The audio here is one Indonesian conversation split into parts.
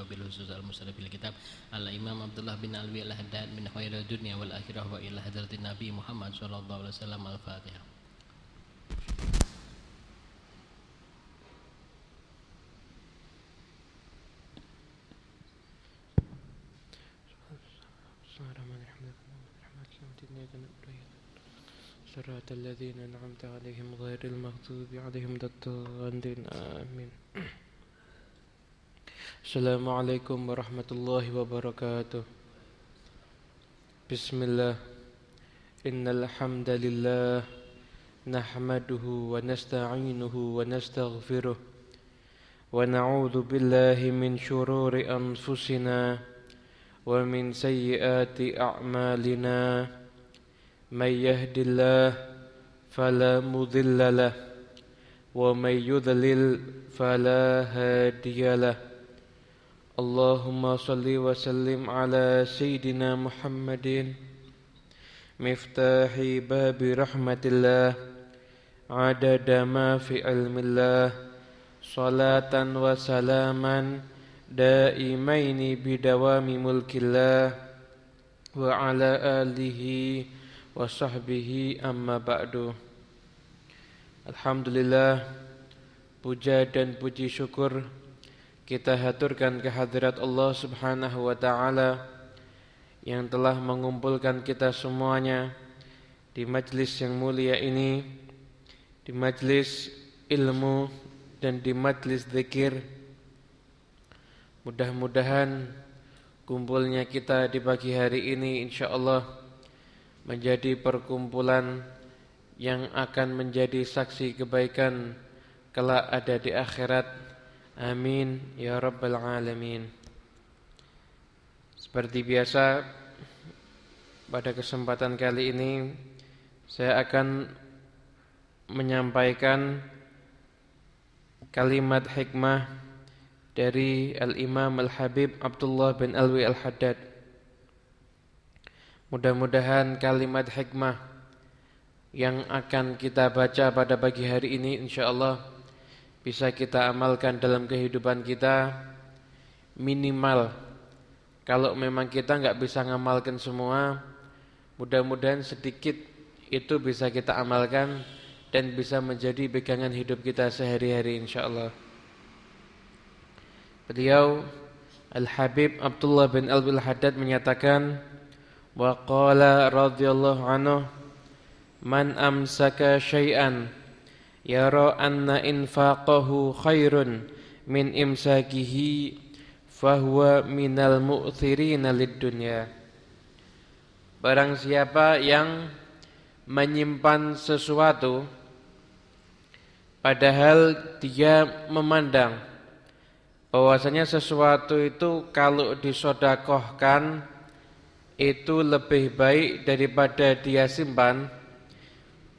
niyatin salihah bil khusus al musallaf bil kitab al imam Abdullah bin Alwi al Haddad min khairil dunya wal akhirah wa ila hadratin Nabi Muhammad sallallahu alaihi wasallam al Fatihah صراط الذين أنعمت عليهم غير المغضوب عليهم الضالين آمين السلام عليكم ورحمة الله وبركاته بسم الله إن الحمد لله نحمده ونستعينه ونستغفره ونعوذ بالله من شرور أنفسنا ومن سيئات أعمالنا من يهد الله فلا مضل له ومن يضلل فلا هادي له اللهم صل وسلم على سيدنا محمد مفتاح باب رحمة الله عدد ما في علم الله صلاة وسلاما دائمين بدوام ملك الله وعلى آله wa sahbihi amma ba'du Alhamdulillah Puja dan puji syukur kita haturkan kehadirat Allah subhanahu wa ta'ala Yang telah mengumpulkan kita semuanya Di majlis yang mulia ini Di majlis ilmu Dan di majlis zikir Mudah-mudahan Kumpulnya kita di pagi hari ini InsyaAllah menjadi perkumpulan yang akan menjadi saksi kebaikan kelak ada di akhirat. Amin ya rabbal alamin. Seperti biasa pada kesempatan kali ini saya akan menyampaikan kalimat hikmah dari Al-Imam Al-Habib Abdullah bin Alwi Al-Haddad Mudah-mudahan kalimat hikmah yang akan kita baca pada pagi hari ini insyaallah bisa kita amalkan dalam kehidupan kita minimal. Kalau memang kita nggak bisa ngamalkan semua mudah-mudahan sedikit itu bisa kita amalkan dan bisa menjadi pegangan hidup kita sehari-hari insyaallah. Beliau Al-Habib Abdullah bin Al-Bil Haddad menyatakan Wa qala radhiyallahu anhu man amsaka syai'an yara anna infaqahu khairun min imsakihi fahuwa minal mu'thirina lid-dunya. Barang siapa yang menyimpan sesuatu padahal dia memandang bahwasanya sesuatu itu kalau disodakohkan itu lebih baik daripada dia simpan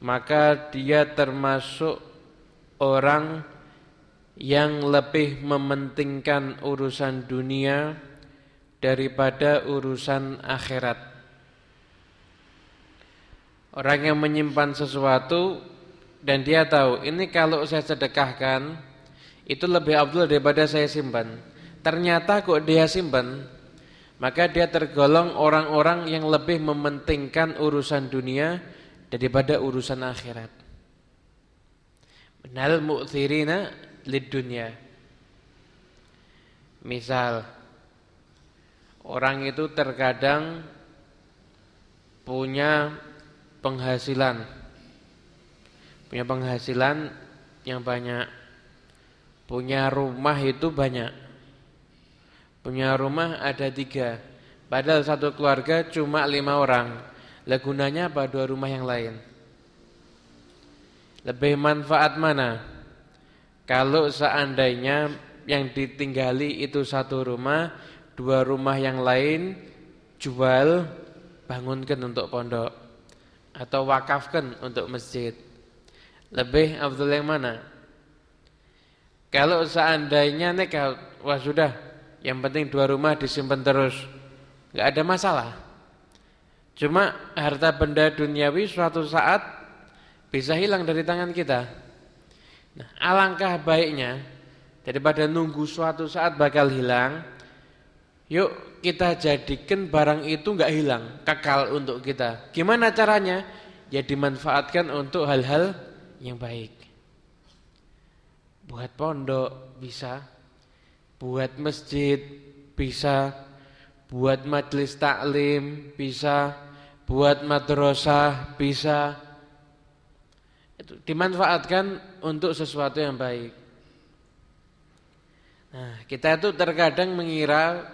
maka dia termasuk orang yang lebih mementingkan urusan dunia daripada urusan akhirat. Orang yang menyimpan sesuatu dan dia tahu ini kalau saya sedekahkan itu lebih abdul daripada saya simpan. Ternyata kok dia simpan maka dia tergolong orang-orang yang lebih mementingkan urusan dunia daripada urusan akhirat. Benal mu'thirina lid dunia. Misal orang itu terkadang punya penghasilan. Punya penghasilan yang banyak. Punya rumah itu banyak. Punya rumah ada tiga. Padahal satu keluarga cuma lima orang Lagunanya apa dua rumah yang lain? Lebih manfaat mana? Kalau seandainya yang ditinggali itu satu rumah Dua rumah yang lain Jual Bangunkan untuk pondok Atau wakafkan untuk masjid. Lebih Abdul yang mana? Kalau seandainya nih Wah sudah. Yang penting dua rumah disimpan terus. Enggak ada masalah. Cuma harta benda duniawi suatu saat bisa hilang dari tangan kita. Nah, alangkah baiknya daripada nunggu suatu saat bakal hilang, yuk kita jadikan barang itu nggak hilang, kekal untuk kita. Gimana caranya? Ya dimanfaatkan untuk hal-hal yang baik. Buat pondok bisa, buat masjid bisa, buat majelis taklim bisa, buat madrasah bisa. Itu dimanfaatkan untuk sesuatu yang baik. Nah, kita itu terkadang mengira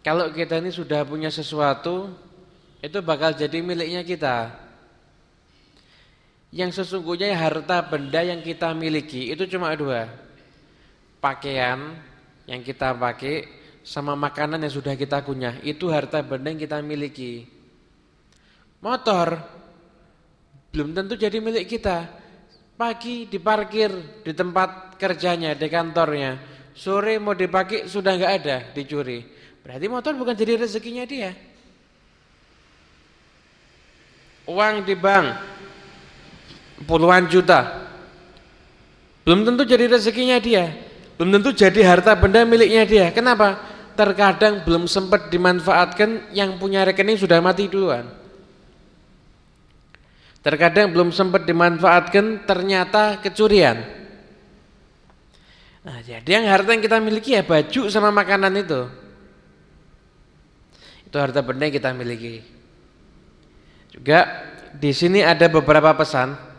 kalau kita ini sudah punya sesuatu itu bakal jadi miliknya kita. Yang sesungguhnya harta benda yang kita miliki itu cuma dua. Pakaian yang kita pakai sama makanan yang sudah kita kunyah, itu harta benda yang kita miliki. Motor belum tentu jadi milik kita. Pagi diparkir di tempat kerjanya, di kantornya. Sore mau dipakai sudah nggak ada, dicuri. Berarti motor bukan jadi rezekinya dia. Uang di bank puluhan juta. Belum tentu jadi rezekinya dia. Belum tentu jadi harta benda miliknya dia. Kenapa? Terkadang belum sempat dimanfaatkan yang punya rekening sudah mati duluan. Terkadang belum sempat dimanfaatkan ternyata kecurian. Nah, jadi yang harta yang kita miliki ya baju sama makanan itu. Itu harta benda yang kita miliki. Juga di sini ada beberapa pesan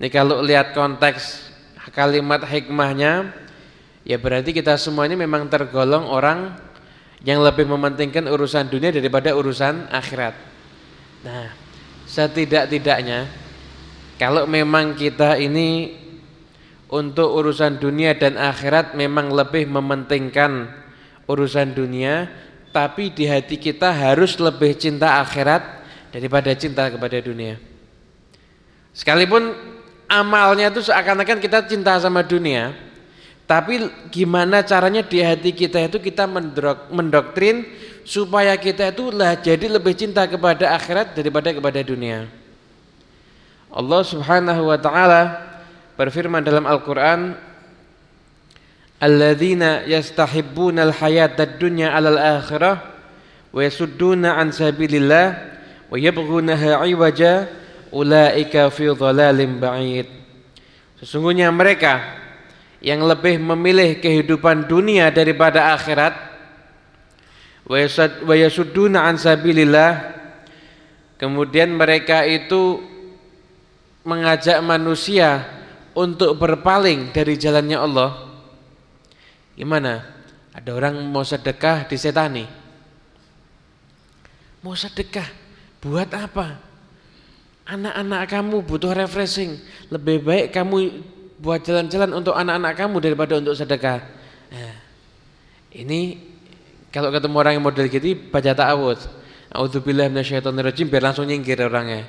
ini kalau lihat konteks kalimat hikmahnya ya berarti kita semua ini memang tergolong orang yang lebih mementingkan urusan dunia daripada urusan akhirat. Nah, setidak-tidaknya kalau memang kita ini untuk urusan dunia dan akhirat memang lebih mementingkan urusan dunia, tapi di hati kita harus lebih cinta akhirat daripada cinta kepada dunia. Sekalipun amalnya itu seakan-akan kita cinta sama dunia tapi gimana caranya di hati kita itu kita mendok, mendoktrin supaya kita itu lah jadi lebih cinta kepada akhirat daripada kepada dunia. Allah subhanahu wa ta'ala berfirman dalam Al-Quran Alladzina yastahibbuna al-hayata ad-dunya alal akhirah wa yasudduna an sabilillah wa yabghunaha iwaja ulaika fi dhalalim ba'id. Sesungguhnya mereka yang lebih memilih kehidupan dunia daripada akhirat wa yasudduna an sabilillah. Kemudian mereka itu mengajak manusia untuk berpaling dari jalannya Allah. Gimana? Ada orang mau sedekah disetani. Mau sedekah? Buat apa? Anak-anak kamu butuh refreshing. Lebih baik kamu buat jalan-jalan untuk anak-anak kamu daripada untuk sedekah. Nah, ini kalau ketemu orang yang model gitu baca ta'awud. A'udzubillahi minasyaitonirrajim biar langsung nyingkir orangnya.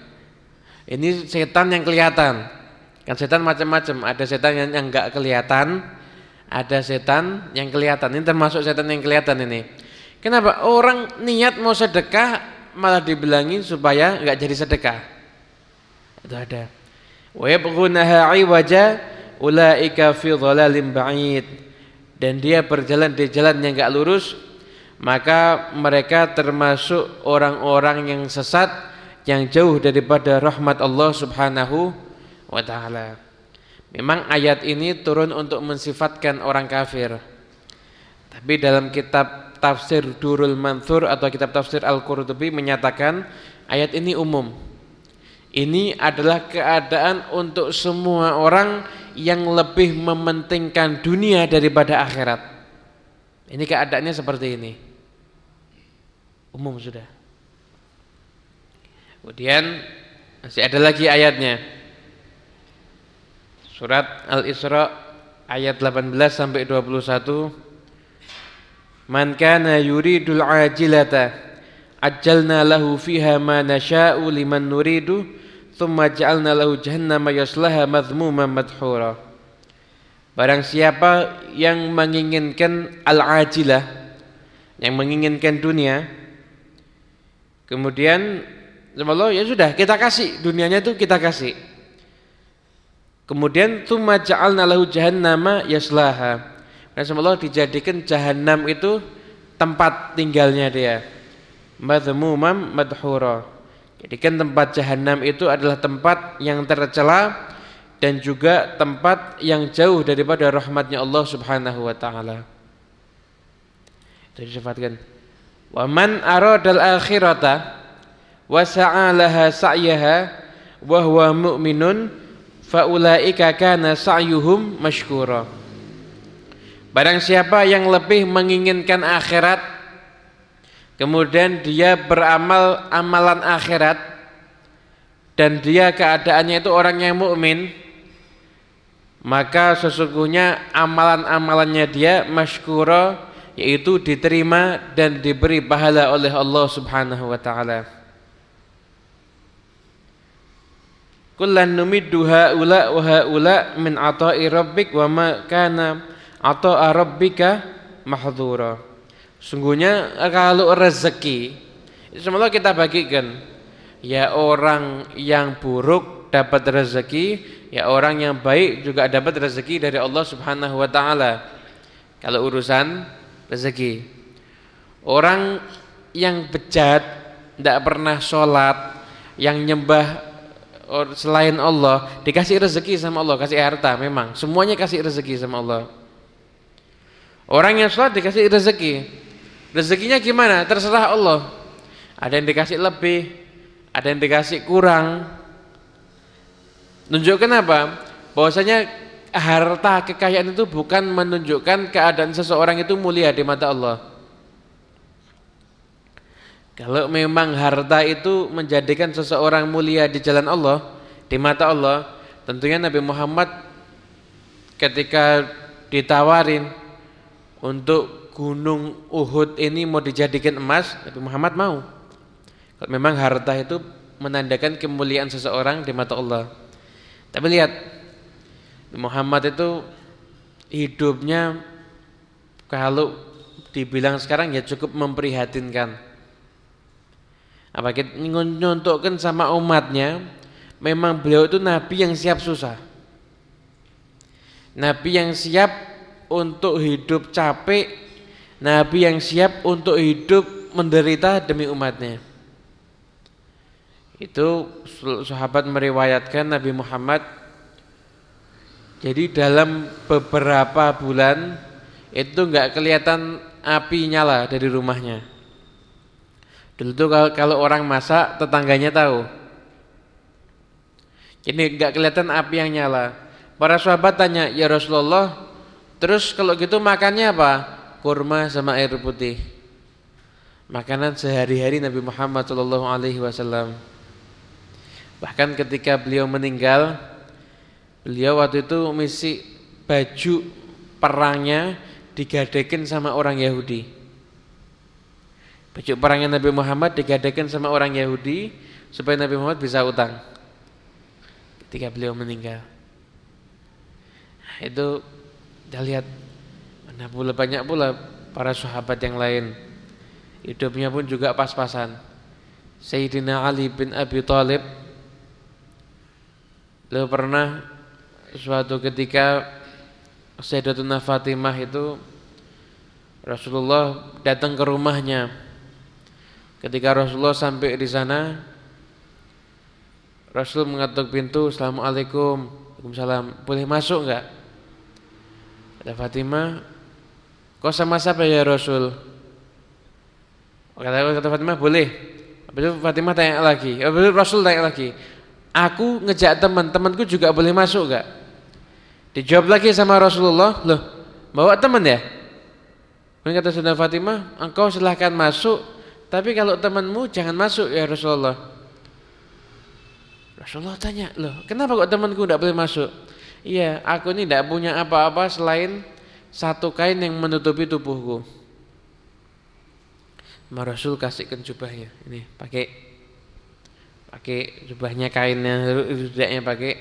Ini setan yang kelihatan. Kan setan macam-macam. Ada setan yang enggak kelihatan, ada setan yang kelihatan. Ini termasuk setan yang kelihatan ini. Kenapa? Orang niat mau sedekah malah dibilangin supaya enggak jadi sedekah. Itu ada. Wa yabghunaha 'iwaja ulaika fi dhalalim ba'id. Dan dia berjalan di jalan yang enggak lurus, maka mereka termasuk orang-orang yang sesat yang jauh daripada rahmat Allah Subhanahu wa taala. Memang ayat ini turun untuk mensifatkan orang kafir. Tapi dalam kitab tafsir Durul Mansur atau kitab tafsir Al-Qurtubi menyatakan ayat ini umum ini adalah keadaan untuk semua orang yang lebih mementingkan dunia daripada akhirat. Ini keadaannya seperti ini. Umum sudah. Kemudian masih ada lagi ayatnya. Surat Al-Isra ayat 18 sampai 21. Man kana yuridul ajilata ajjalna lahu fiha ma nasha'u liman nuridu thumma ja'alna lahu jahannama yaslaha madhmuman madhura barang siapa yang menginginkan al-ajilah yang menginginkan dunia kemudian sama Allah ya sudah kita kasih. Dunianya itu kita kasih. Kemudian tsumma ja'alna lahu jahannama yaslaha. Dan sama Allah dijadikan jahannam itu tempat tinggalnya dia. Madhmumam madhura. Jadikan tempat jahannam itu adalah tempat yang tercela dan juga tempat yang jauh daripada rahmatnya Allah Subhanahu wa taala. Disebutkan. Wa man aradal akhirata wa sa'alaha sa'yaha wa huwa mu'minun fa ulaika kana sa'yuhum mashkura. Barang siapa yang lebih menginginkan akhirat kemudian dia beramal amalan akhirat dan dia keadaannya itu orang yang mukmin maka sesungguhnya amalan-amalannya dia masykura yaitu diterima dan diberi pahala oleh Allah Subhanahu wa taala. Kullan numiddu haula wa haula min ata'i rabbik wa ma kana ata'a rabbika mahdhura. Sungguhnya kalau rezeki semula kita bagikan ya orang yang buruk dapat rezeki ya orang yang baik juga dapat rezeki dari Allah Subhanahu wa taala. Kalau urusan rezeki. Orang yang bejat, tidak pernah sholat, yang nyembah selain Allah, dikasih rezeki sama Allah, kasih harta memang. Semuanya kasih rezeki sama Allah. Orang yang sholat dikasih rezeki. Rezekinya gimana? Terserah Allah. Ada yang dikasih lebih, ada yang dikasih kurang. Nunjukkan apa? Bahwasanya harta kekayaan itu bukan menunjukkan keadaan seseorang itu mulia di mata Allah. Kalau memang harta itu menjadikan seseorang mulia di jalan Allah, di mata Allah, tentunya Nabi Muhammad ketika ditawarin untuk gunung Uhud ini mau dijadikan emas, Nabi Muhammad mau. Kalau memang harta itu menandakan kemuliaan seseorang di mata Allah. Tapi lihat Muhammad itu hidupnya kalau dibilang sekarang ya cukup memprihatinkan. Apa kita sama umatnya, memang beliau itu nabi yang siap susah. Nabi yang siap untuk hidup capek, nabi yang siap untuk hidup menderita demi umatnya. Itu sahabat meriwayatkan Nabi Muhammad jadi dalam beberapa bulan itu enggak kelihatan api nyala dari rumahnya. Dulu tuh kalau orang masak tetangganya tahu. Jadi enggak kelihatan api yang nyala. Para sahabat tanya, "Ya Rasulullah, terus kalau gitu makannya apa?" Kurma sama air putih. Makanan sehari-hari Nabi Muhammad sallallahu alaihi wasallam. Bahkan ketika beliau meninggal, beliau waktu itu misi baju perangnya digadekan sama orang Yahudi. Baju perangnya Nabi Muhammad digadekan sama orang Yahudi supaya Nabi Muhammad bisa utang. Ketika beliau meninggal. Nah, itu kita lihat mana pula banyak pula para sahabat yang lain. Hidupnya pun juga pas-pasan. Sayyidina Ali bin Abi Thalib Beliau pernah suatu ketika Sayyidatuna Fatimah itu Rasulullah datang ke rumahnya. Ketika Rasulullah sampai di sana, Rasul mengetuk pintu, "Assalamualaikum." Waalaikumsalam. "Boleh masuk enggak?" Kata Fatimah, "Kok sama siapa ya Rasul?" Kata, kata Fatimah, "Boleh." Habis itu Fatimah tanya lagi, habis itu Rasul tanya lagi, Aku ngejak teman, temanku juga boleh masuk gak? Dijawab lagi sama Rasulullah, loh, bawa teman ya? Kemudian kata Saudara Fatimah, engkau silahkan masuk, tapi kalau temanmu jangan masuk ya Rasulullah. Rasulullah tanya, loh, kenapa kok temanku tidak boleh masuk? Iya, aku ini tidak punya apa-apa selain satu kain yang menutupi tubuhku. Ma Rasul kasihkan jubahnya, ini pakai pakai jubahnya kainnya rudaknya pakai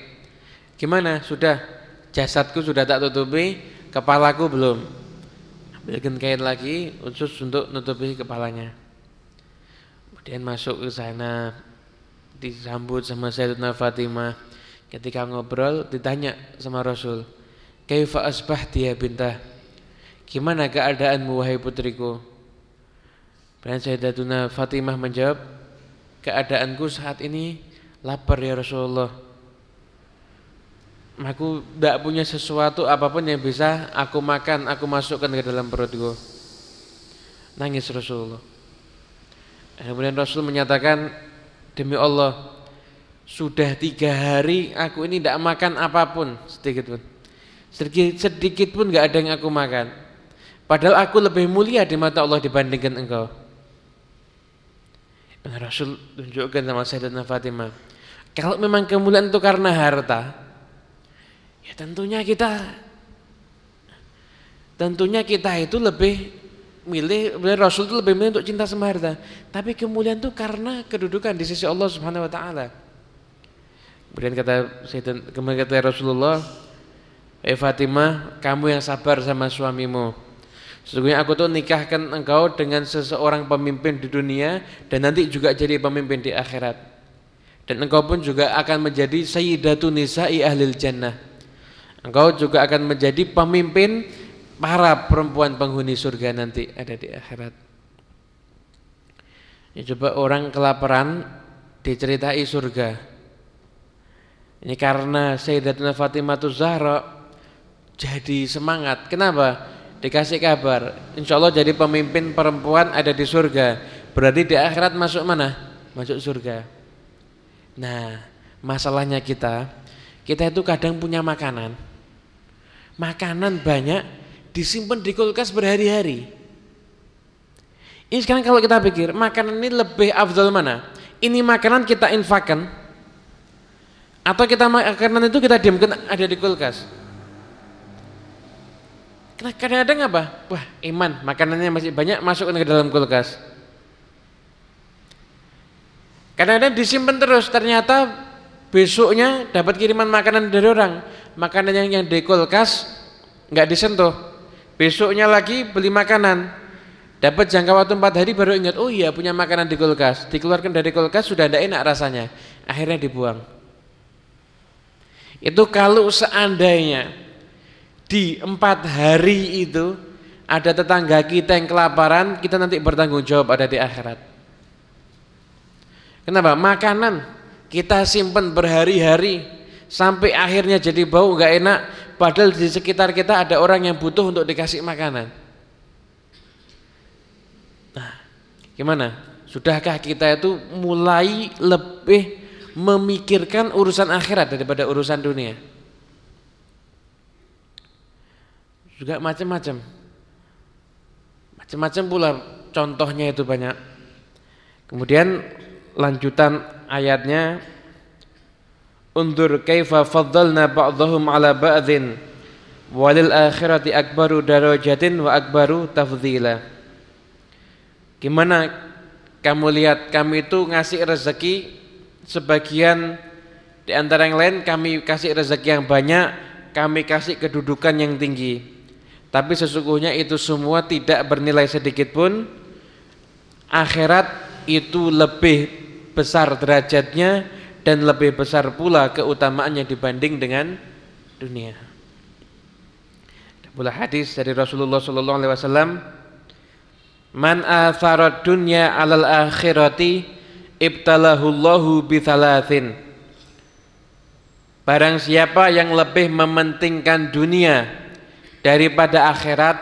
gimana sudah jasadku sudah tak tutupi kepalaku belum ambilkan kain lagi khusus untuk nutupi kepalanya kemudian masuk ke sana disambut sama Sayyidatuna Fatimah. Ketika ngobrol ditanya sama Rasul, "Kaifa asbahti ya bintah?" Gimana keadaanmu wahai putriku? Dan Sayyidatuna Fatimah menjawab, "Keadaanku saat ini lapar ya Rasulullah." Aku tidak punya sesuatu apa pun yang bisa aku makan, aku masukkan ke dalam perutku. Nangis Rasulullah. Kemudian Rasul menyatakan, demi Allah, sudah tiga hari aku ini tidak makan apa pun sedikit pun. Sedikit, sedikit pun nggak ada yang aku makan. Padahal aku lebih mulia di mata Allah dibandingkan engkau. Dan Rasul tunjukkan sama Sayyidatuna Fatimah. Kalau memang kemuliaan itu karena harta, Ya tentunya kita tentunya kita itu lebih milih Rasul itu lebih milih untuk cinta sama harta. Tapi kemuliaan itu karena kedudukan di sisi Allah Subhanahu wa taala. Kemudian kata kemudian kata Rasulullah, "Eh Fatimah, kamu yang sabar sama suamimu. Sesungguhnya aku tuh nikahkan engkau dengan seseorang pemimpin di dunia dan nanti juga jadi pemimpin di akhirat. Dan engkau pun juga akan menjadi sayyidatun nisa'i ahlil jannah." Engkau juga akan menjadi pemimpin para perempuan penghuni surga nanti ada di akhirat. Ya, coba orang kelaparan diceritai surga. Ini karena Sayyidatuna Fatimah Zahra jadi semangat. Kenapa? Dikasih kabar, insya Allah jadi pemimpin perempuan ada di surga. Berarti di akhirat masuk mana? Masuk surga. Nah, masalahnya kita, kita itu kadang punya makanan, makanan banyak disimpan di kulkas berhari-hari. Ini sekarang kalau kita pikir, makanan ini lebih afdal mana? Ini makanan kita infakkan atau kita makanan itu kita diamkan ada di kulkas? Kadang-kadang apa? Wah, iman, makanannya masih banyak masukkan ke dalam kulkas. Kadang-kadang disimpan terus, ternyata besoknya dapat kiriman makanan dari orang makanan yang yang di kulkas nggak disentuh. Besoknya lagi beli makanan. Dapat jangka waktu empat hari baru ingat oh iya punya makanan di kulkas. Dikeluarkan dari kulkas sudah tidak enak rasanya. Akhirnya dibuang. Itu kalau seandainya di empat hari itu ada tetangga kita yang kelaparan kita nanti bertanggung jawab ada di akhirat. Kenapa? Makanan kita simpan berhari-hari sampai akhirnya jadi bau nggak enak. Padahal di sekitar kita ada orang yang butuh untuk dikasih makanan. Nah gimana? Sudahkah kita itu mulai lebih memikirkan urusan akhirat daripada urusan dunia? Juga macam-macam. Macam-macam pula contohnya itu banyak. Kemudian lanjutan ayatnya Undur kaifa faddalna ba'dahum ala ba'dhin walil akhirati akbaru darajatin wa akbaru tafdhila. Gimana kamu lihat kami itu ngasih rezeki sebagian di antara yang lain kami kasih rezeki yang banyak, kami kasih kedudukan yang tinggi. Tapi sesungguhnya itu semua tidak bernilai sedikit pun. Akhirat itu lebih besar derajatnya dan lebih besar pula keutamaannya dibanding dengan dunia. Pula hadis dari Rasulullah sallallahu alaihi wasallam, "Man athara dunya 'alal akhirati ibtalahu Allahu bi thalathin." Barang siapa yang lebih mementingkan dunia daripada akhirat,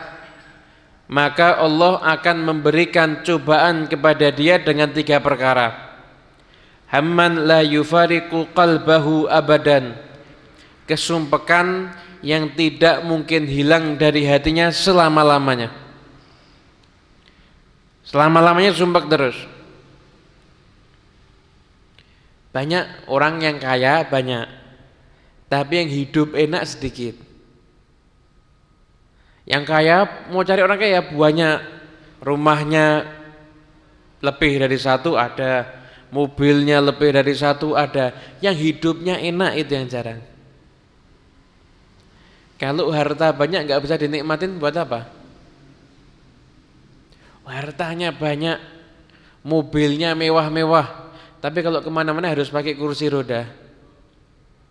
maka Allah akan memberikan cobaan kepada dia dengan tiga perkara hamman la yufariqu qalbahu abadan. Kesumpekan yang tidak mungkin hilang dari hatinya selama-lamanya. Selama-lamanya sumpek terus. Banyak orang yang kaya banyak. Tapi yang hidup enak sedikit. Yang kaya mau cari orang kaya banyak. Rumahnya lebih dari satu ada mobilnya lebih dari satu ada, yang hidupnya enak itu yang jarang. Kalau harta banyak nggak bisa dinikmatin buat apa? Hartanya banyak, mobilnya mewah-mewah, tapi kalau ke mana-mana harus pakai kursi roda.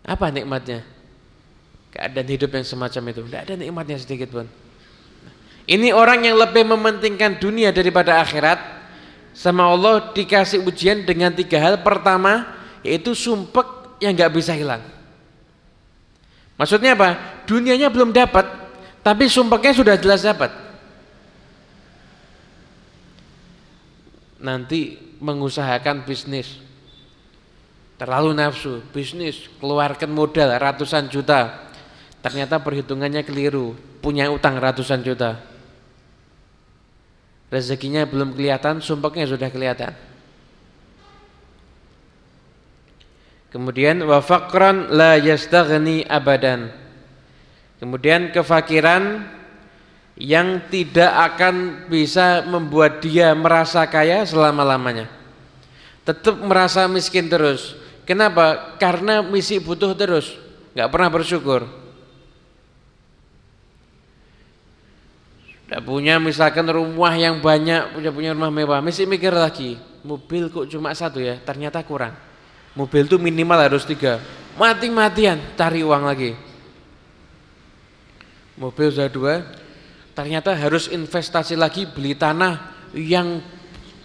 Apa nikmatnya? Keadaan hidup yang semacam itu, tidak ada nikmatnya sedikit pun. Ini orang yang lebih mementingkan dunia daripada akhirat. Sama Allah dikasih ujian dengan tiga hal. Pertama, yaitu sumpek yang nggak bisa hilang. Maksudnya apa? Dunianya belum dapat, tapi sumpeknya sudah jelas dapat. Nanti mengusahakan bisnis terlalu nafsu bisnis keluarkan modal ratusan juta ternyata perhitungannya keliru punya utang ratusan juta rezekinya belum kelihatan sumpahnya sudah kelihatan kemudian wa faqran la yastaghni abadan kemudian kefakiran yang tidak akan bisa membuat dia merasa kaya selama-lamanya. Tetap merasa miskin terus. Kenapa? Karena misi butuh terus, nggak pernah bersyukur. Tidak punya misalkan rumah yang banyak, punya punya rumah mewah, mesti mikir lagi, mobil kok cuma satu ya, ternyata kurang. Mobil itu minimal harus tiga, mati-matian cari uang lagi. Mobil sudah dua, ternyata harus investasi lagi beli tanah yang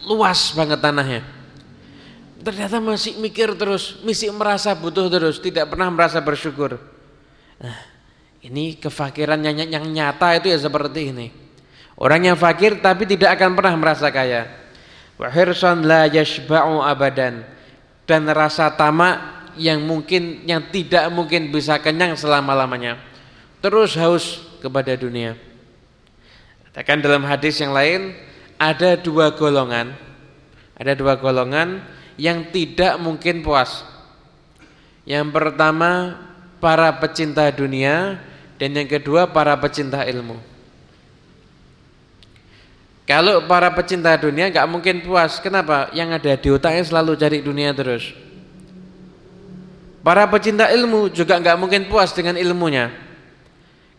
luas banget tanahnya. Ternyata masih mikir terus masih merasa butuh terus tidak pernah merasa bersyukur. Nah, ini kefakiran yang, yang nyata itu ya seperti ini orang yang fakir tapi tidak akan pernah merasa kaya. Wa la yashba'u abadan. Dan rasa tamak yang mungkin yang tidak mungkin bisa kenyang selama-lamanya. Terus haus kepada dunia. Katakan dalam hadis yang lain ada dua golongan, ada dua golongan yang tidak mungkin puas. Yang pertama para pecinta dunia. Dan yang kedua para pecinta ilmu. Kalau para pecinta dunia nggak mungkin puas, kenapa? Yang ada di otaknya selalu cari dunia terus. Para pecinta ilmu juga nggak mungkin puas dengan ilmunya.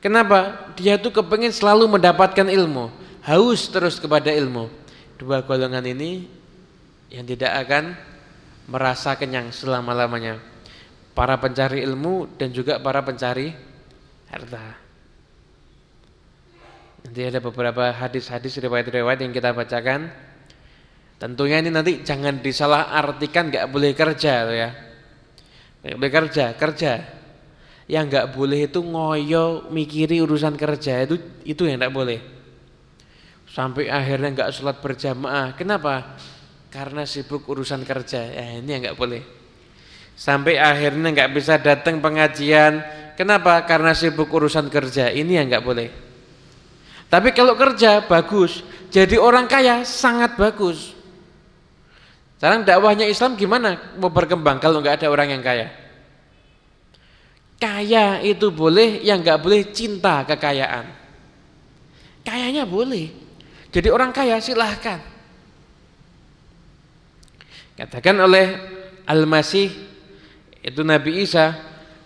Kenapa? Dia tuh kepengen selalu mendapatkan ilmu, haus terus kepada ilmu. Dua golongan ini yang tidak akan merasa kenyang selama-lamanya. Para pencari ilmu dan juga para pencari harta. Nanti ada beberapa hadis-hadis riwayat-riwayat yang kita bacakan. Tentunya ini nanti jangan disalah artikan nggak boleh kerja ya. Nggak boleh kerja, kerja. Yang nggak boleh itu ngoyo mikiri urusan kerja itu itu yang nggak boleh. Sampai akhirnya nggak sholat berjamaah. Kenapa? Karena sibuk urusan kerja. Ya ini yang nggak boleh. Sampai akhirnya nggak bisa datang pengajian. Kenapa? Karena sibuk urusan kerja. Ini yang nggak boleh tapi kalau kerja bagus jadi orang kaya sangat bagus sekarang dakwahnya Islam gimana mau berkembang kalau nggak ada orang yang kaya Kaya itu boleh, yang nggak boleh cinta kekayaan. Kayanya boleh. Jadi orang kaya silahkan. Katakan oleh Al-Masih itu Nabi Isa,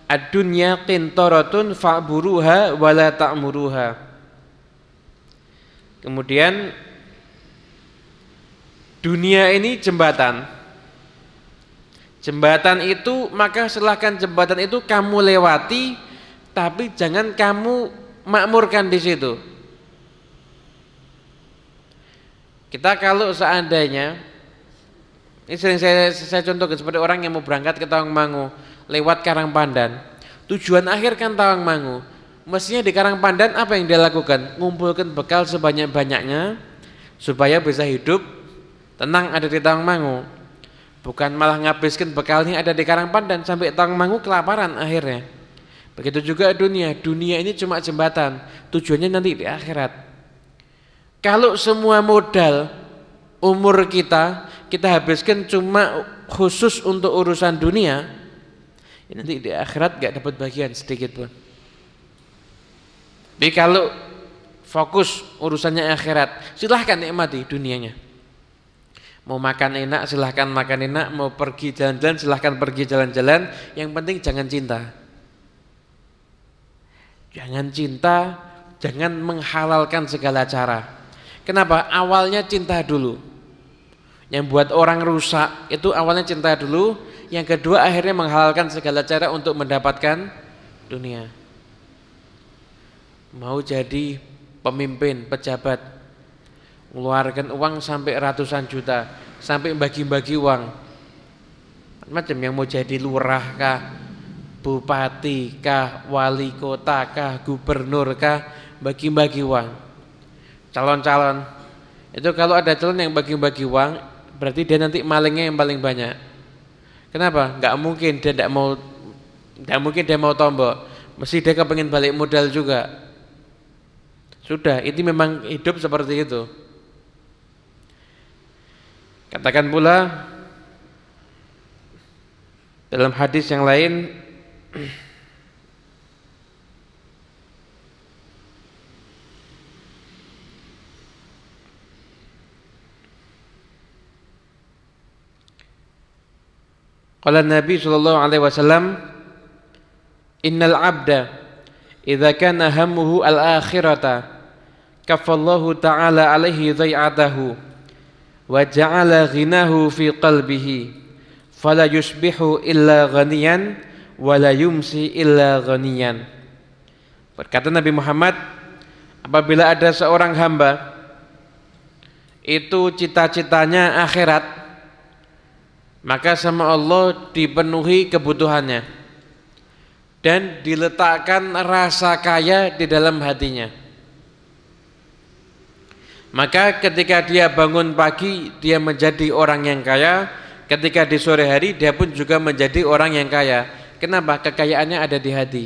"Ad-dunya qintaratun fa'buruha wa la ta'muruha." Kemudian dunia ini jembatan. Jembatan itu maka silahkan jembatan itu kamu lewati tapi jangan kamu makmurkan di situ. Kita kalau seandainya ini sering saya, saya contohkan seperti orang yang mau berangkat ke Tawangmangu lewat Karangpandan. Tujuan akhir kan Tawangmangu. Mestinya di Karangpandan apa yang dia lakukan? Ngumpulkan bekal sebanyak-banyaknya supaya bisa hidup tenang ada di Tawangmangu. Bukan malah ngabiskan bekalnya ada di Karangpandan sampai Tangmangu kelaparan akhirnya. Begitu juga dunia, dunia ini cuma jembatan, tujuannya nanti di akhirat. Kalau semua modal umur kita kita habiskan cuma khusus untuk urusan dunia, ya nanti di akhirat gak dapat bagian sedikit pun. Jadi kalau fokus urusannya akhirat, silahkan nikmati dunianya. Mau makan enak silahkan makan enak, mau pergi jalan-jalan silahkan pergi jalan-jalan. Yang penting jangan cinta. Jangan cinta, jangan menghalalkan segala cara. Kenapa? Awalnya cinta dulu. Yang buat orang rusak itu awalnya cinta dulu, yang kedua akhirnya menghalalkan segala cara untuk mendapatkan dunia. Mau jadi pemimpin, pejabat, mengeluarkan uang sampai ratusan juta, sampai bagi-bagi uang. Macam yang mau jadi lurah kah, bupati kah, wali kota kah, gubernur kah, bagi-bagi uang. Calon-calon. Itu kalau ada calon yang bagi-bagi uang, berarti dia nanti malingnya yang paling banyak. Kenapa? Gak mungkin dia tidak mau tidak mungkin dia mau tombok. Mesti dia kepengen balik modal juga. Sudah, itu memang hidup seperti itu. Katakan pula dalam hadis yang lain Qala Nabi sallallahu alaihi wasallam Innal 'abda idza kana hammuhu al-akhirata kafallahu ta'ala alaihi dhai'atahu wa ja'ala ghinahu fi qalbihi fala yusbihu illa ghaniyan wa la yumsi illa ghaniyan Berkata Nabi Muhammad apabila ada seorang hamba itu cita-citanya akhirat maka sama Allah dipenuhi kebutuhannya dan diletakkan rasa kaya di dalam hatinya. Maka ketika dia bangun pagi dia menjadi orang yang kaya, ketika di sore hari dia pun juga menjadi orang yang kaya. Kenapa? Kekayaannya ada di hati.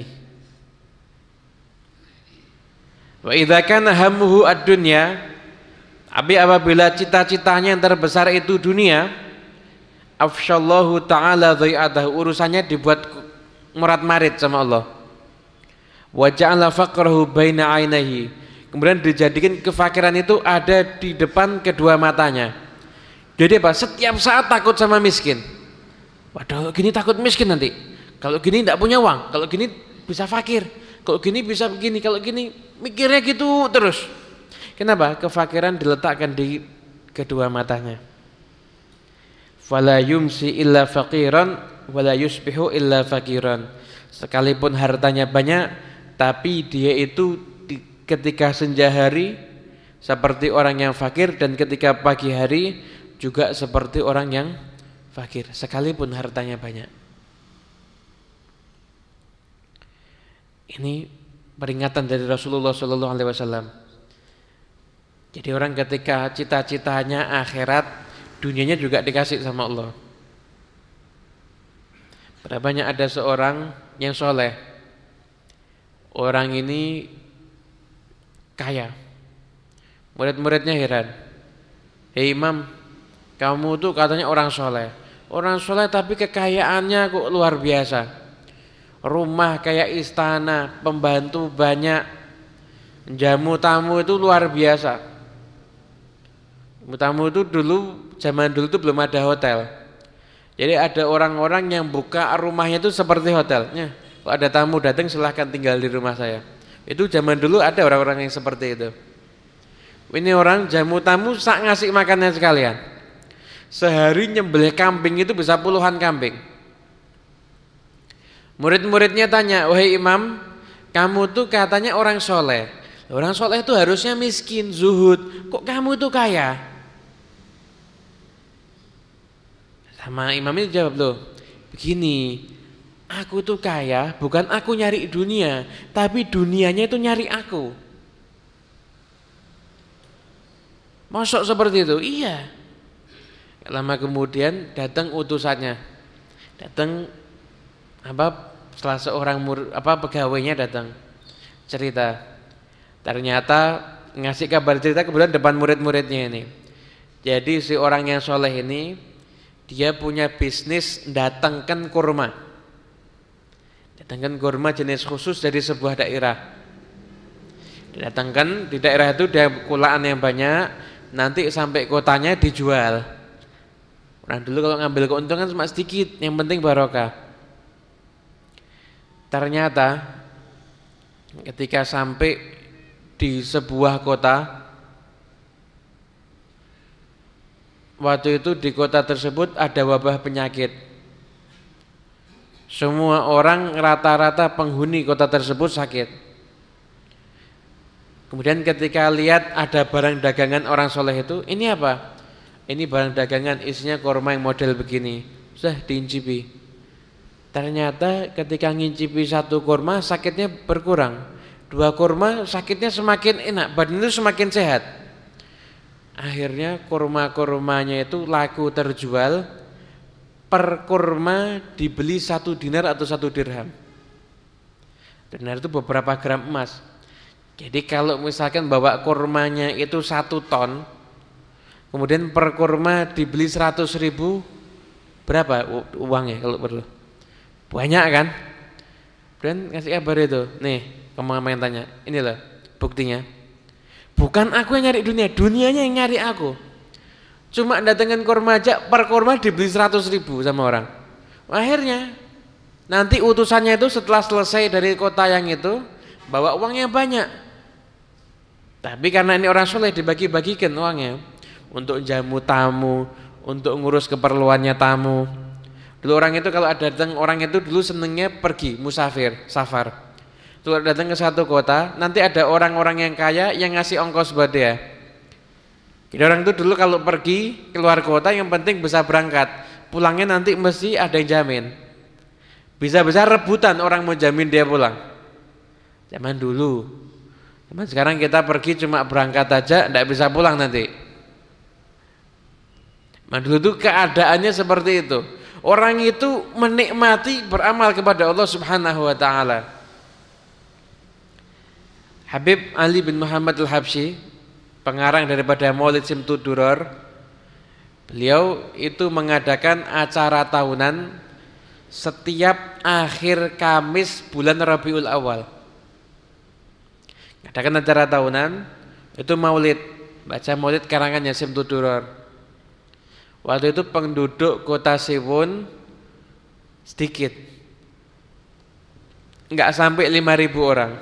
Wa idza kana hammuhu ad-dunya, apabila cita-citanya yang terbesar itu dunia, afsyallahu ta'ala dhai'atahu urusannya dibuat murat marit sama Allah wa ja'ala faqrahu baina ainihi kemudian dijadikan kefakiran itu ada di depan kedua matanya. Jadi apa? Setiap saat takut sama miskin. Waduh gini takut miskin nanti. Kalau gini tidak punya uang. Kalau gini bisa fakir. Kalau gini bisa begini. Kalau gini mikirnya gitu terus. Kenapa? Kefakiran diletakkan di kedua matanya. Fala yumsi illa faqiran wala yusbihu illa faqiran. Sekalipun hartanya banyak tapi dia itu ketika senja hari seperti orang yang fakir dan ketika pagi hari juga seperti orang yang fakir sekalipun hartanya banyak. Ini peringatan dari Rasulullah Shallallahu Alaihi Wasallam. Jadi orang ketika cita-citanya akhirat dunianya juga dikasih sama Allah. Berapa banyak ada seorang yang soleh, orang ini kaya, murid-muridnya heran, hei imam, kamu tuh katanya orang soleh, orang soleh tapi kekayaannya kok luar biasa, rumah kayak istana, pembantu banyak, jamu tamu itu luar biasa. Tamu itu dulu zaman dulu itu belum ada hotel. Jadi ada orang-orang yang buka rumahnya itu seperti hotelnya. Kalau ada tamu datang silahkan tinggal di rumah saya. Itu zaman dulu ada orang-orang yang seperti itu. Ini orang jamu tamu sak ngasih makannya sekalian. Sehari nyembelih kambing itu bisa puluhan kambing. Murid-muridnya tanya, wahai imam, kamu tuh katanya orang soleh. Orang soleh itu harusnya miskin, zuhud. Kok kamu itu kaya? Sama imam itu jawab loh, begini, aku tuh kaya bukan aku nyari dunia, tapi dunianya itu nyari aku. Masuk seperti itu? Iya. Lama kemudian datang utusannya. Datang apa setelah seorang mur, apa pegawainya datang cerita. Ternyata ngasih kabar cerita kemudian depan murid-muridnya ini. Jadi si orang yang soleh ini dia punya bisnis datangkan kurma. Datangkan kurma jenis khusus dari sebuah daerah. Didatangkan di daerah itu dia kulaan yang banyak, nanti sampai kotanya dijual. Orang dulu kalau ngambil keuntungan cuma sedikit, yang penting barokah. Ternyata ketika sampai di sebuah kota waktu itu di kota tersebut ada wabah penyakit. Semua orang rata-rata penghuni kota tersebut sakit. Kemudian ketika lihat ada barang dagangan orang soleh itu, ini apa? Ini barang dagangan isinya korma yang model begini. Sudah diincipi. Ternyata ketika ngincipi satu korma sakitnya berkurang. Dua korma sakitnya semakin enak, badan itu semakin sehat. Akhirnya kurma-kurmanya itu laku terjual per kurma dibeli satu dinar atau satu dirham. Dinar itu beberapa gram emas. Jadi kalau misalkan bawa kurmanya itu satu ton, kemudian per kurma dibeli seratus ribu, berapa uangnya kalau perlu? Banyak kan? Dan kasih kabar itu, nih kamu yang tanya, inilah buktinya. Bukan aku yang nyari dunia, dunianya yang nyari aku. Cuma datangkan korma aja per korma dibeli 100 ribu sama orang. Akhirnya nanti utusannya itu setelah selesai dari kota yang itu bawa uangnya banyak. Tapi karena ini orang soleh dibagi-bagikan uangnya untuk jamu tamu, untuk ngurus keperluannya tamu. Dulu orang itu kalau ada datang orang itu dulu senengnya pergi musafir, safar. Dulu datang ke satu kota, nanti ada orang-orang yang kaya yang ngasih ongkos buat dia. Jadi orang itu dulu kalau pergi keluar kota yang penting bisa berangkat. Pulangnya nanti mesti ada yang jamin. Bisa-bisa rebutan orang mau jamin dia pulang. Zaman dulu. Zaman sekarang kita pergi cuma berangkat aja tidak bisa pulang nanti. Zaman dulu itu keadaannya seperti itu. Orang itu menikmati beramal kepada Allah Subhanahu wa taala. Habib Ali bin Muhammad Al-Habsyi pengarang daripada Maulid Simtud Duror beliau itu mengadakan acara tahunan setiap akhir Kamis bulan Rabiul Awal. Adakan acara tahunan itu Maulid baca Maulid karangannya Simtud Duror. Waktu itu penduduk kota Siwon sedikit enggak sampai 5000 orang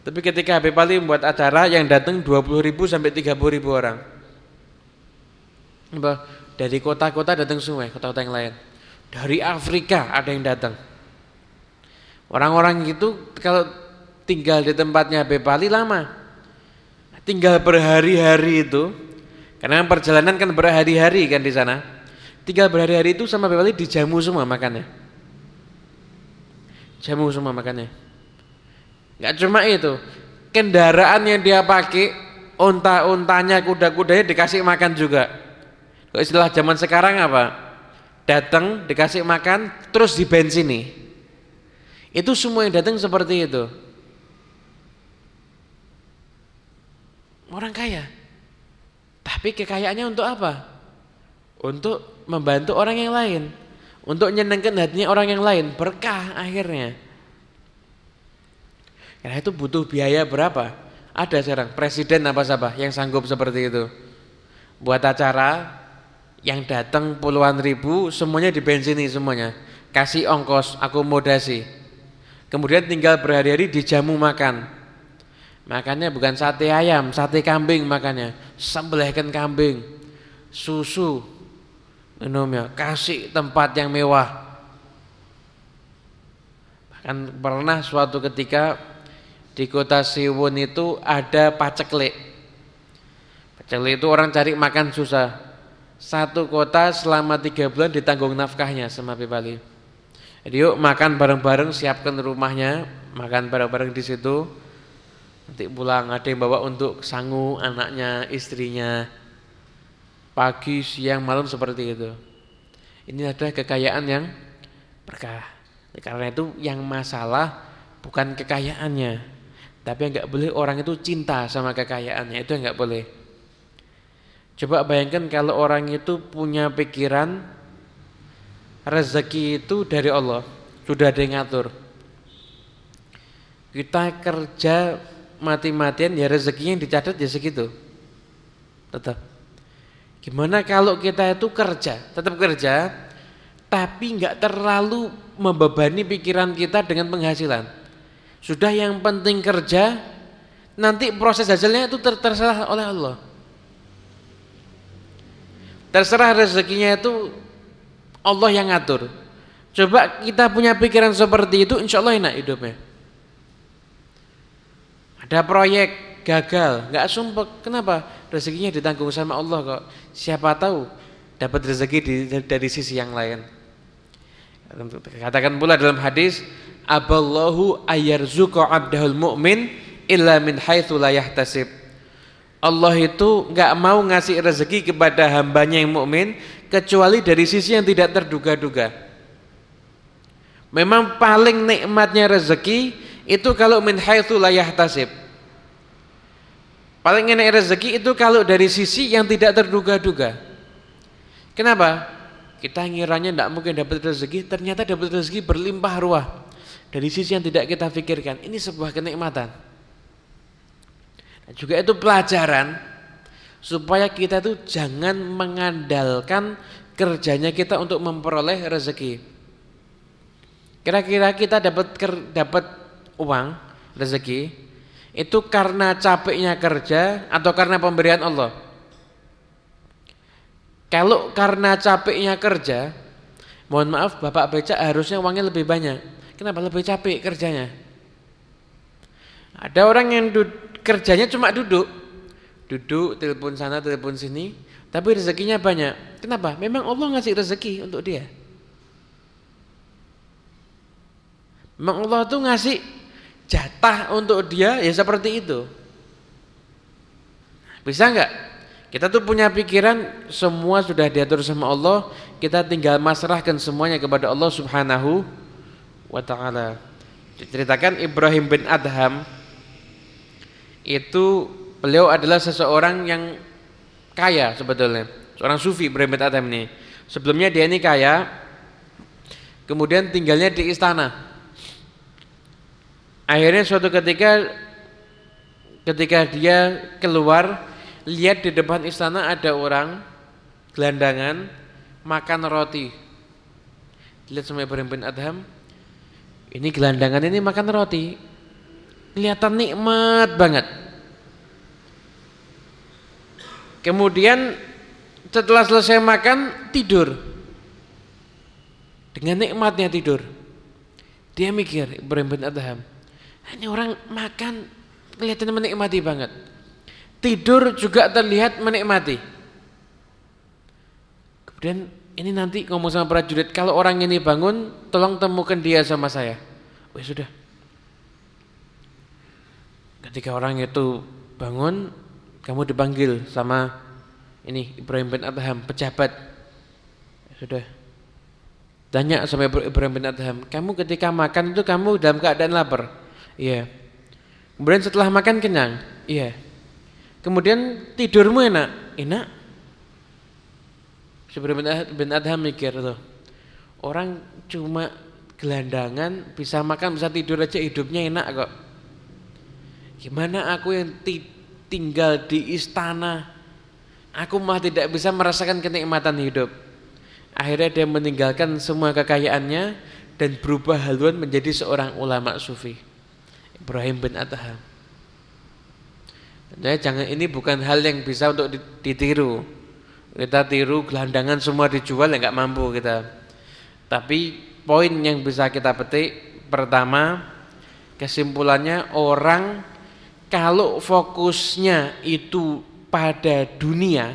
tapi ketika Habib Ali membuat acara yang datang 20 ribu sampai 30 ribu orang. Dari kota-kota datang semua, kota-kota yang lain. Dari Afrika ada yang datang. Orang-orang itu kalau tinggal di tempatnya Habib Ali lama. Tinggal berhari-hari itu. Karena perjalanan kan berhari-hari kan di sana. Tinggal berhari-hari itu sama Habib Ali dijamu semua makannya. Jamu semua makannya. Enggak cuma itu. Kendaraan yang dia pakai, unta-untanya, kuda-kudanya dikasih makan juga. Kalau istilah zaman sekarang apa? Datang, dikasih makan, terus dibensini. Itu semua yang datang seperti itu. Orang kaya. Tapi kekayaannya untuk apa? Untuk membantu orang yang lain. Untuk nyenengkan hatinya orang yang lain. Berkah akhirnya. Karena itu butuh biaya berapa? Ada sekarang presiden apa siapa yang sanggup seperti itu. Buat acara yang datang puluhan ribu semuanya dibensini semuanya. Kasih ongkos, akomodasi. Kemudian tinggal berhari-hari dijamu makan. Makannya bukan sate ayam, sate kambing makannya. Sembelihkan kambing, susu, minumnya, kasih tempat yang mewah. Bahkan pernah suatu ketika di kota Siwon itu ada paceklik. Paceklik itu orang cari makan susah. Satu kota selama tiga bulan ditanggung nafkahnya sama Bali. Jadi yuk makan bareng-bareng, siapkan rumahnya, makan bareng-bareng di situ. Nanti pulang ada yang bawa untuk sangu anaknya, istrinya. Pagi, siang, malam seperti itu. Ini adalah kekayaan yang berkah. Karena itu yang masalah bukan kekayaannya, tapi enggak boleh orang itu cinta sama kekayaannya, itu enggak boleh. Coba bayangkan kalau orang itu punya pikiran rezeki itu dari Allah, sudah ada yang ngatur. Kita kerja mati-matian ya rezekinya yang dicatat ya segitu. Tetap. Gimana kalau kita itu kerja, tetap kerja, tapi enggak terlalu membebani pikiran kita dengan penghasilan. Sudah yang penting kerja, nanti proses hasilnya itu ter terserah oleh Allah. Terserah rezekinya itu Allah yang ngatur. Coba kita punya pikiran seperti itu, insya Allah enak hidupnya. Ada proyek gagal, nggak sumpah. Kenapa? Rezekinya ditanggung sama Allah kok. Siapa tahu dapat rezeki dari, dari sisi yang lain. Katakan pula dalam hadis, "Aballahu ayarzuqa 'abdahul mu'min illa min haitsu la yahtasib." Allah itu nggak mau ngasih rezeki kepada hambanya yang mukmin kecuali dari sisi yang tidak terduga-duga. Memang paling nikmatnya rezeki itu kalau min haitsu la yahtasib. Paling enak rezeki itu kalau dari sisi yang tidak terduga-duga. Kenapa? Kita ngiranya tidak mungkin dapat rezeki, ternyata dapat rezeki berlimpah ruah. Dari sisi yang tidak kita pikirkan. Ini sebuah kenikmatan. Dan juga itu pelajaran supaya kita itu jangan mengandalkan kerjanya kita untuk memperoleh rezeki. Kira-kira kita dapat dapat uang, rezeki, itu karena capeknya kerja atau karena pemberian Allah? Kalau karena capeknya kerja, mohon maaf Bapak beca harusnya uangnya lebih banyak. Kenapa lebih capek kerjanya? Ada orang yang kerjanya cuma duduk. Duduk, telepon sana, telepon sini, tapi rezekinya banyak. Kenapa? Memang Allah ngasih rezeki untuk dia. Memang Allah tuh ngasih jatah untuk dia ya seperti itu. Bisa enggak? Kita tuh punya pikiran semua sudah diatur sama Allah, kita tinggal masrahkan semuanya kepada Allah Subhanahu wa taala. Diceritakan Ibrahim bin Adham itu beliau adalah seseorang yang kaya sebetulnya, seorang sufi Ibrahim bin Adham ini. Sebelumnya dia ini kaya, kemudian tinggalnya di istana. Akhirnya suatu ketika ketika dia keluar lihat di depan istana ada orang gelandangan makan roti. Lihat sama Ibrahim bin Adham. Ini gelandangan ini makan roti. Kelihatan nikmat banget. Kemudian setelah selesai makan tidur. Dengan nikmatnya tidur. Dia mikir Ibrahim bin Adham. Ini orang makan kelihatan menikmati banget. Tidur juga terlihat menikmati. Kemudian ini nanti ngomong sama prajurit, kalau orang ini bangun, tolong temukan dia sama saya. Oh sudah. Ketika orang itu bangun, kamu dipanggil sama ini Ibrahim bin Adham, pejabat. Sudah. Tanya sama Ibrahim bin Adham, kamu ketika makan itu kamu dalam keadaan lapar? Iya. Kemudian setelah makan kenyang? Iya. Kemudian tidurmu enak? Enak. Sebenarnya bin Adham mikir tuh. Orang cuma gelandangan, bisa makan, bisa tidur aja hidupnya enak kok. Gimana aku yang tinggal di istana, aku mah tidak bisa merasakan kenikmatan hidup. Akhirnya dia meninggalkan semua kekayaannya dan berubah haluan menjadi seorang ulama sufi. Ibrahim bin Adham. Jadi jangan ini bukan hal yang bisa untuk ditiru. Kita tiru gelandangan semua dijual ya nggak mampu kita. Tapi poin yang bisa kita petik pertama kesimpulannya orang kalau fokusnya itu pada dunia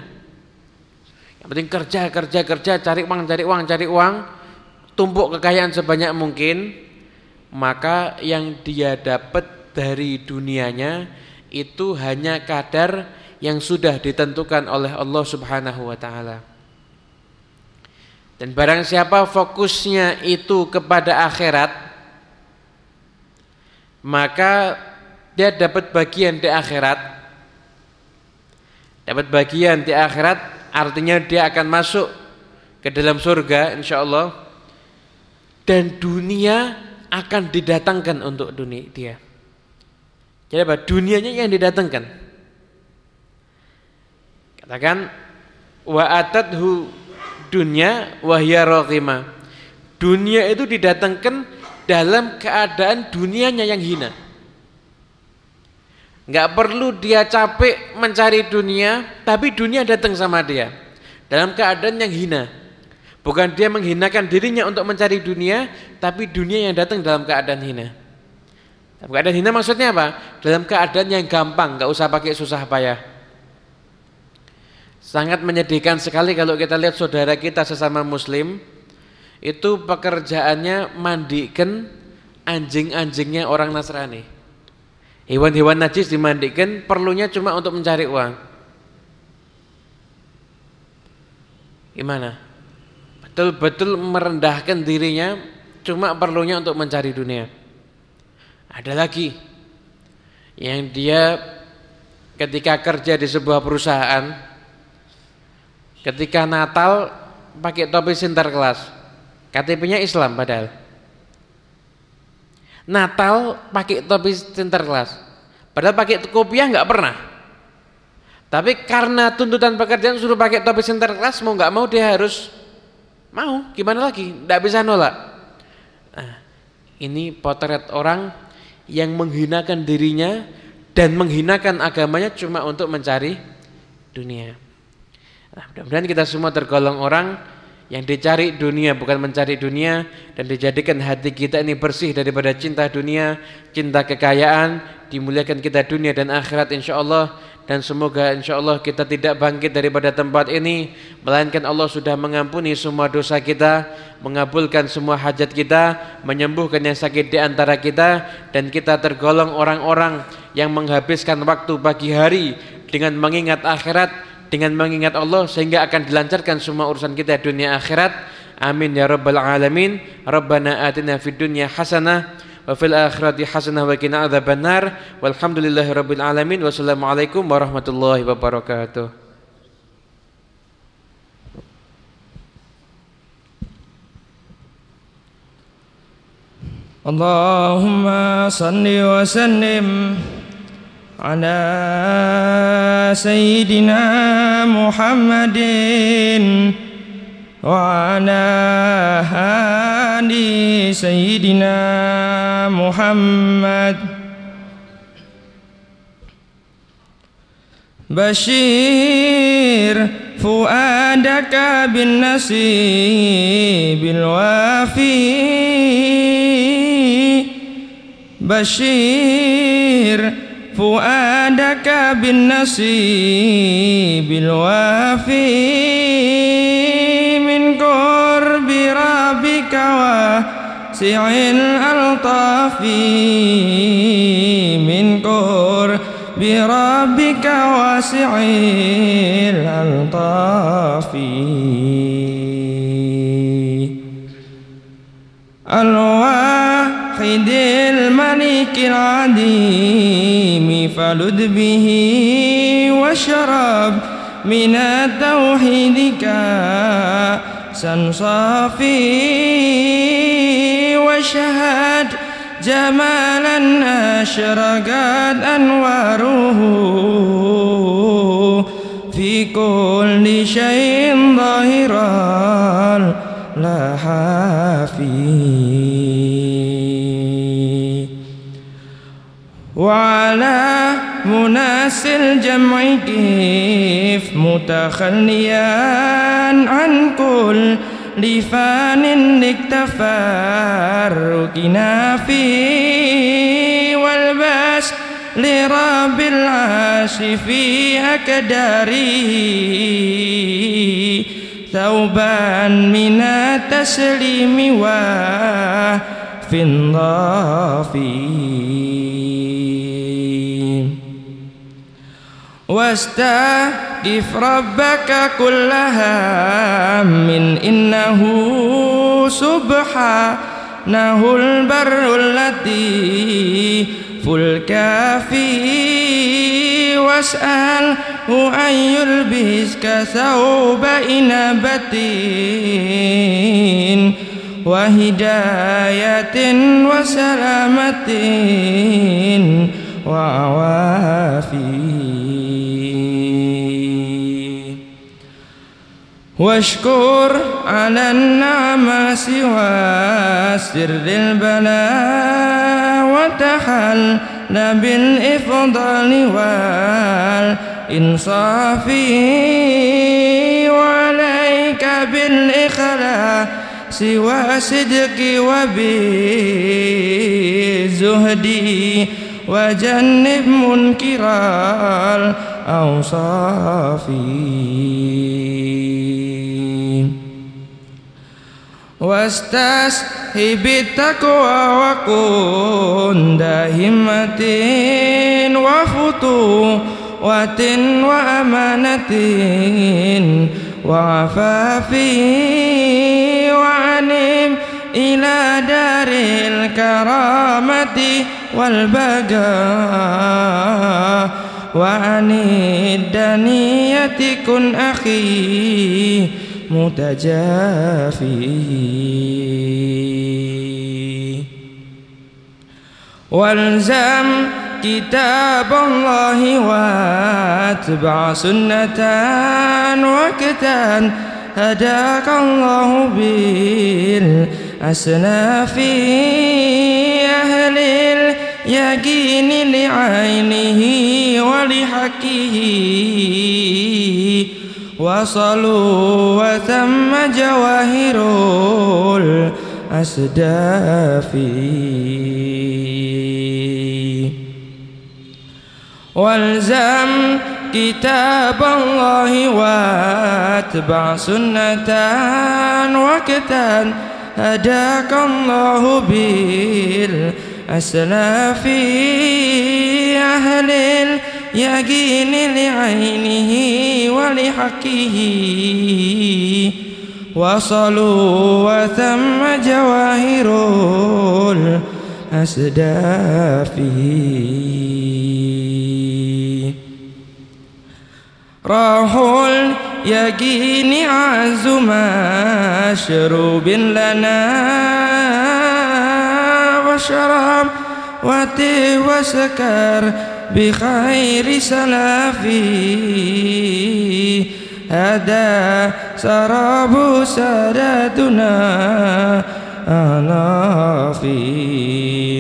yang penting kerja kerja kerja cari uang cari uang cari uang tumpuk kekayaan sebanyak mungkin maka yang dia dapat dari dunianya itu hanya kadar yang sudah ditentukan oleh Allah Subhanahu wa taala. Dan barang siapa fokusnya itu kepada akhirat maka dia dapat bagian di akhirat. Dapat bagian di akhirat artinya dia akan masuk ke dalam surga insyaallah dan dunia akan didatangkan untuk dunia dia. Jadi apa? Dunianya yang didatangkan. Katakan wa atadhu dunya wa hiya Dunia itu didatangkan dalam keadaan dunianya yang hina. Enggak perlu dia capek mencari dunia, tapi dunia datang sama dia. dalam keadaan yang hina. Bukan dia menghinakan dirinya untuk mencari dunia, tapi dunia yang datang dalam keadaan hina. Keadaan hina maksudnya apa? Dalam keadaan yang gampang, nggak usah pakai susah payah. Sangat menyedihkan sekali kalau kita lihat saudara kita sesama muslim itu pekerjaannya mandikan anjing-anjingnya orang Nasrani. Hewan-hewan najis dimandikan perlunya cuma untuk mencari uang. Gimana? betul-betul merendahkan dirinya cuma perlunya untuk mencari dunia. Ada lagi yang dia ketika kerja di sebuah perusahaan ketika Natal pakai topi sinterklas. KTP-nya Islam padahal. Natal pakai topi sinterklas. Padahal pakai kopiah nggak pernah. Tapi karena tuntutan pekerjaan suruh pakai topi sinterklas mau nggak mau dia harus Mau, gimana lagi? Tidak bisa nolak. Nah, ini potret orang yang menghinakan dirinya dan menghinakan agamanya cuma untuk mencari dunia. Nah, mudah-mudahan kita semua tergolong orang yang dicari dunia bukan mencari dunia dan dijadikan hati kita ini bersih daripada cinta dunia, cinta kekayaan, dimuliakan kita dunia dan akhirat insyaallah dan semoga insyaallah kita tidak bangkit daripada tempat ini melainkan Allah sudah mengampuni semua dosa kita mengabulkan semua hajat kita menyembuhkan yang sakit di antara kita dan kita tergolong orang-orang yang menghabiskan waktu pagi hari dengan mengingat akhirat dengan mengingat Allah sehingga akan dilancarkan semua urusan kita dunia akhirat. Amin ya rabbal alamin. Rabbana atina fid dunya hasanah وفي الآخرة حسنة وقنا عذاب النار. والحمد لله رب العالمين. والسلام عليكم ورحمة الله وبركاته. اللهم صل وسلم على سيدنا محمد وعلى آل سيدنا محمد. بشير فؤادك بالنسيب الوافي. بشير فؤادك بالنسيب الوافي. واسع الألطاف من قرب ربك واسع الألطاف. الواحد الملك العديم فلد به واشرب من التوحيد كأسا صافي وشهد جمالا أشرقت أنواره في كل شيء ظاهرا لا فيه وعلى مناس الجمع كيف متخليا عن كل لفان اكتفى ركنا فيه والباس لرب العاش في أكداره ثوبا من التسليم وفي الضافي واستهدف ربك كل هام إنه سبحانه البر الذي فيه واسأله أن يلبسك ثوب إنابة وهداية وسلامة وعوافي واشكر على النعمة سوى سر البلاء وتحل بالإفضال والإنصاف وعليك بالإخلاص والصدق وبالزهد وجنب منكر الأوصاف. واستسهب التقوى وكن داهمة وفتوة وأمانة وعفاف وعنم إلى دار الكرامة والبقاء وعن الدنية كن أخي متجافي وألزم كتاب الله وأتبع سنة وكتان هداك الله بالأسناف أهل اليقين لعينه ولحكه وصلوا وثم جواهر الأسداف. والزم كتاب الله واتبع سنة وكتان هداك الله بالأسلاف أهل اليقين لعينه ولحقه. وصلوا وثم جواهر الأسداف راح اليقين عز مشروب لنا وشراب وتي وسكر بخير سلافي هذا سراب سادتنا آلافي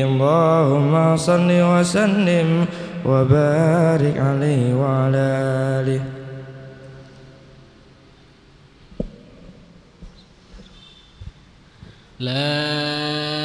اللهم صل وسلم وبارك عليه وعلى آله. لا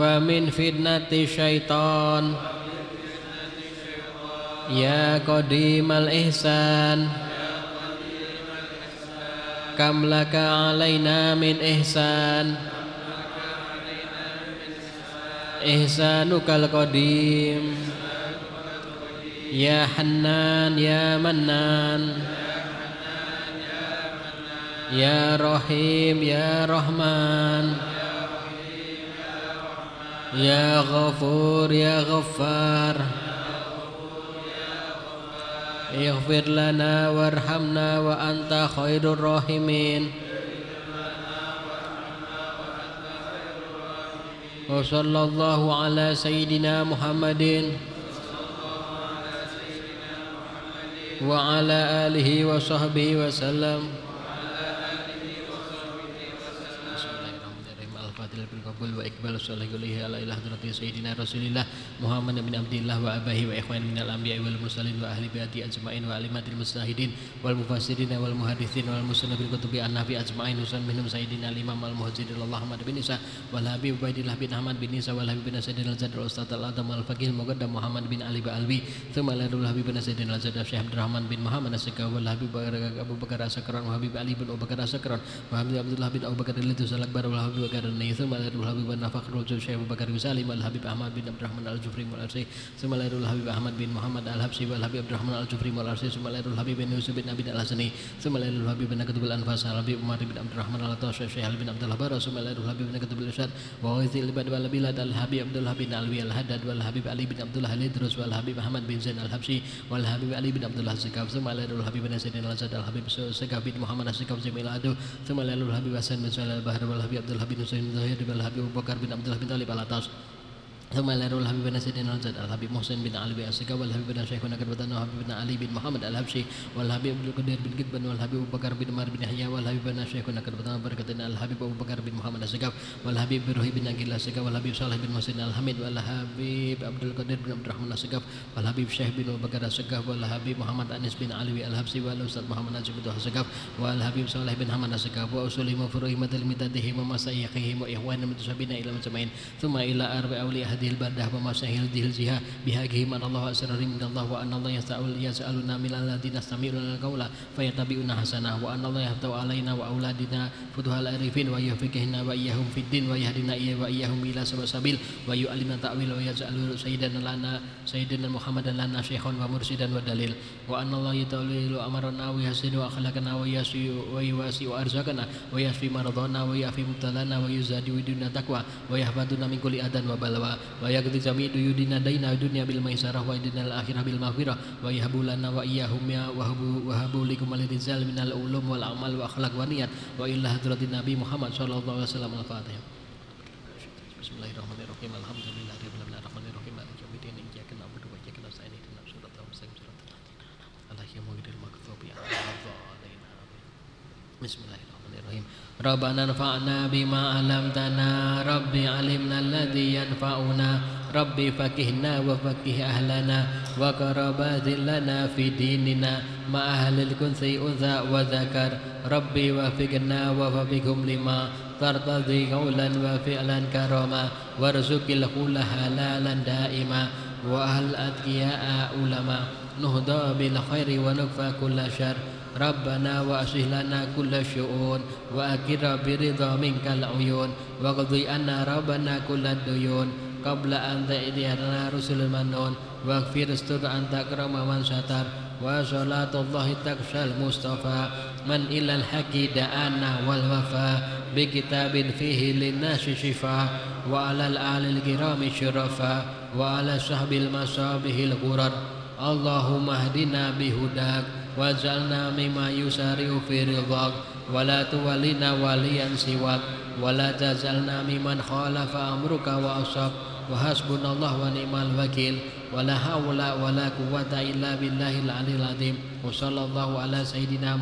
wa min fitnati syaitan. Ya qadimal ihsan. Kam laka alaina min ihsan. Ihsanukal qadim. Ya hannan ya mannan. Ya rahim ya rahman. ya يا غفور يا غفار. اغفر لنا وارحمنا وأنت خير الراحمين. وصلى الله على سيدنا محمد. وعلى آله وصحبه وسلم. القبول وإقبال الصالح إليه على إله حضرة سيدنا رسول الله محمد بن عبد الله وأباه وإخوان من الأنبياء والمرسلين وأهل بيته أجمعين وعلمات المجتهدين والمفسرين والمحدثين والمسلمين بالكتب النبي أجمعين وسلم منهم سيدنا الإمام المهاجرين اللهم بن إسحاق والحبيب عبيد الله بن أحمد بن إسحاق والحبيب بن سيدنا الزاد الأستاذ الأعظم الفقيه المقدم محمد بن علي بألبي ثم الحبيب بن سيدنا الزاد الشيخ عبد الرحمن بن محمد السكا والحبيب أبو بكر السكران وحبيب علي بن أبو بكر السكران وحبيب عبد الله بن أبو بكر الذي الأكبر والحبيب بكر Habib Nafak Rojo Syekh Abu Bakar Ghazali wal Habib Ahmad bin Abdurrahman Al Jufri wal Arsi Sumalairul Habib Ahmad bin Muhammad Al Habsi wal Habib Abdurrahman Al Jufri wal Arsi Sumalairul Habib bin Yusuf bin Abid Al Hasani Sumalairul Habib bin Nakatibul Anfas Al Habib Umar bin Abdurrahman Al Atas Syekh Al bin Abdullah Bara Sumalairul Habib bin Nakatibul Irsyad wa al Ibad wal Bilad Al Habib Abdullah bin Alwi Al Haddad wal Habib Ali bin Abdullah Al Idrus wal Habib Ahmad bin Zain Al Habsi wal Habib Ali bin Abdullah Sikaf Sumalairul Habib bin Zain Al Zad Al Habib Sikaf bin Muhammad Sikaf Jamil Adu Sumalairul Habib Hasan bin al Bahar wal Habib Abdullah bin Husain Zahir wal Habib Abu Bakar bin Abdullah bin Talib al atas ثم يرون الحبيب بن سيدنا الزاد الحبيب محسن بن علي بن السكا والحبيب بن شيخنا كربتان والحبيب بن علي بن محمد الحبشي والحبيب بن القدير بن كتبان والحبيب أبو بكر بن عمر بن يحيى والحبيب بن شيخنا كربتان بركتنا الحبيب أبو بكر بن محمد السكا والحبيب روحي بن أجل السكا والحبيب صالح بن محسن الحميد والحبيب عبد القدير بن عبد الرحمن السكا والحبيب شيخ بن أبو بكر السكا والحبيب محمد أنس بن علي الحبشي والأستاذ محمد نجيب بن السكا والحبيب صالح بن محمد السكا وأصولهم وفروعهم وتلميذاتهم ومسايخهم وإخوانهم المتشابهين إلى مجمعين ثم إلى أربع أولياء hadhil badah wa masahil dil jiha bihagihi man Allah asrari min Allah wa anna Allah yasa'ul yas'aluna min alladziina yastami'una al-qawla fayattabi'una hasanah wa anna Allah yahtau alaina wa auladina futuhal arifin wa yufiqihna wa iyahum fid din wa yahdina iyya wa iyahum ila sabil sabil wa yu'allimna ta'wil wa yaj'alu sayyidana lana sayyidina Muhammadan lana syekhon wa mursidan wa dalil wa anna Allah yatawlilu amarana wa yahsinu akhlaqana wa yasi wa yuwasi wa arzakana wa yasfi maradana wa yafi mutalana wa yuzadi widuna taqwa wa yahfaduna min kulli adan wa balwa wa yaqdi jami yudina daina dunya bil maisarah wa dinal akhirah bil maghfirah. Wa yahabu lana wa iyyahum ya wa habu wa habu likum al rizal minal ulum wal amal wa akhlaq wa niyat. Wa illa hadratin nabi Muhammad sallallahu alaihi wasallam al-fatihah Bismillahirrahmanirrahim. Alhamdulillahirabbil alamin. Arrahmanir rahim maliki yaumiddin. Iyyaka na'budu wa iyyaka nasta'in. Ihdinas siratal mustaqim. Siratal ladzina an'amta alaihim Bismillahirrahmanirrahim Rabbana nafa'na bima ربنا انفعنا بما علمتنا. رب علمنا الذي ينفعنا. رب فكهنا وفكه أهلنا. وقربات لنا في ديننا. مع أهل الكنس أنثى وذكر. ربي وفقنا وفقهم لما ترتضي قولا وفعلا كرما. وارزق الخل حلالا دائما. وأهل أتقياء علما. نهدى بالخير ونكفى كل شر. ربنا وأصلح لنا كل الشؤون وأكرم برضا منك العيون واقض عنا ربنا كل الديون قبل أن تأتينا رسل المنون واغفر استر أن تكرم من ستر وصلاة الله تكشى المصطفى من إلى الحق دعانا والوفاء بكتاب فيه للناس شفاء وعلى الآل الكرام الشرفاء وعلى صحب المصابه الغرر اللهم اهدنا بهداك Allahumma hdina bihudak waj'alna mimma yusari'u fi ridhak wa la tuwallina waliyan siwak wa la tazalna mimman khalafa amruka wa asab wa hasbunallah wa ni'mal wakil wa la hawla wa la quwwata illa billahil aliyil azim wa sallallahu ala sayidina